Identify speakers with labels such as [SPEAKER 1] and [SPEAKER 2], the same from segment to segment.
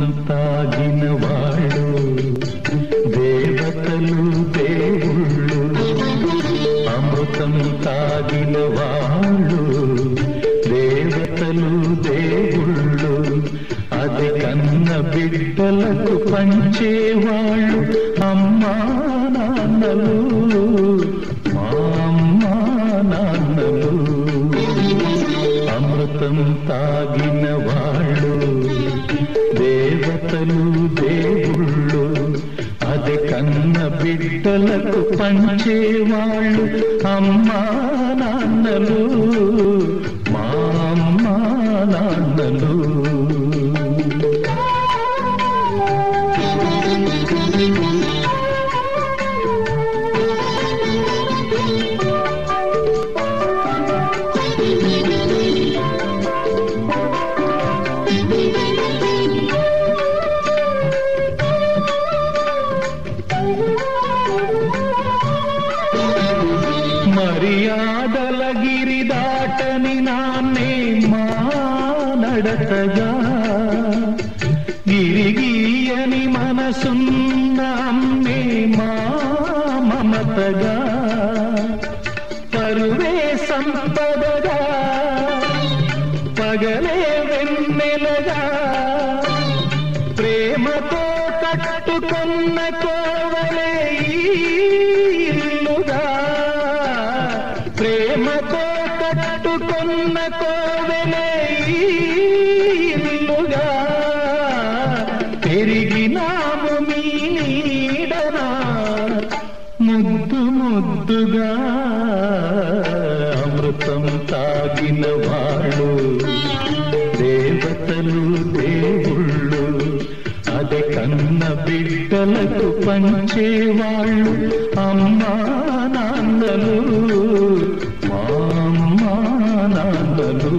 [SPEAKER 1] తాగిన వాళ్ళు దేవతలు దేవుళ్ళు. అమృతం తాగిన వాళ్ళు దేవతలు దేవుళ్ళు. అది కన్న బిడ్డలకు పంచేవాళ్ళు అమ్మా నాన్నలు. మా అమ్మా నాన్నలు. అమృతం తాగిన వాళ్ళు దేవతలు దేవుళ్ళు అది కన్న బిడ్డలకు పంచేవాళ్ళు అమ్మా నాన్నలు మా అమ్మా నాన్నలు Thank you. నడతగా గిరిగీయని మనసున్న అమ్మే మా మమతగా పరువే సంపదగా పగలే వెన్నెలగా ప్రేమతో కట్టుకున్న కోవలే ఇల్లుగా ప్రేమతో కట్టుకున్న కోవెలే పెరిగినాము మీ నీడనా ముద్దు ముద్దుగా అమృతం తాగిన వాళ్ళు. దేవతలు దేవుళ్ళు అది కన్న బిడ్డలకు పంచేవాళ్ళు. అమ్మా నాన్నలు మా అమ్మా నాన్నలు.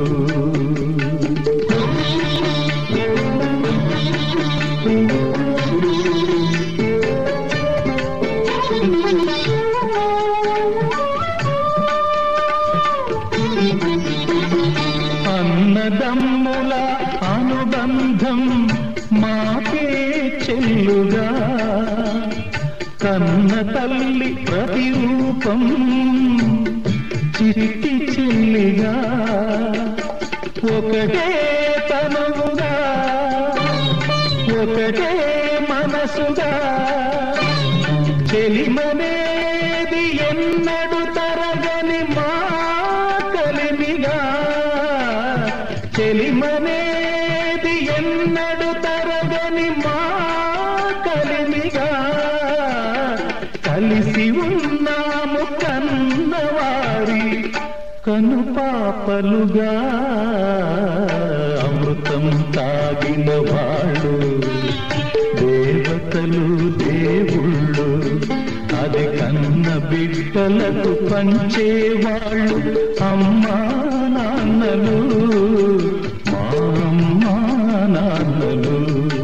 [SPEAKER 1] అన్నదమ్ముల అనుబంధం మాకే చెల్లుగా. కన్న తల్లి ప్రతిరూపం చిట్టి చెల్లిగా. ఒకటే తనువుగా ఒకటే మనసుగా. చెలిమనేది ఎన్నడు చెలిమనేది ఎన్నడు తరగని మా కలిమిగా. కలిసి ఉన్నాము కన్నవారి కను పాపలుగా. అమృతం తాగిన వాళ్ళు దేవతలు దేవుళ్ళు. అది కన్న బిడ్డలకు పంచేవాళ్ళు అమ్మా నాన్నలు. మా అమ్మా నాన్నలు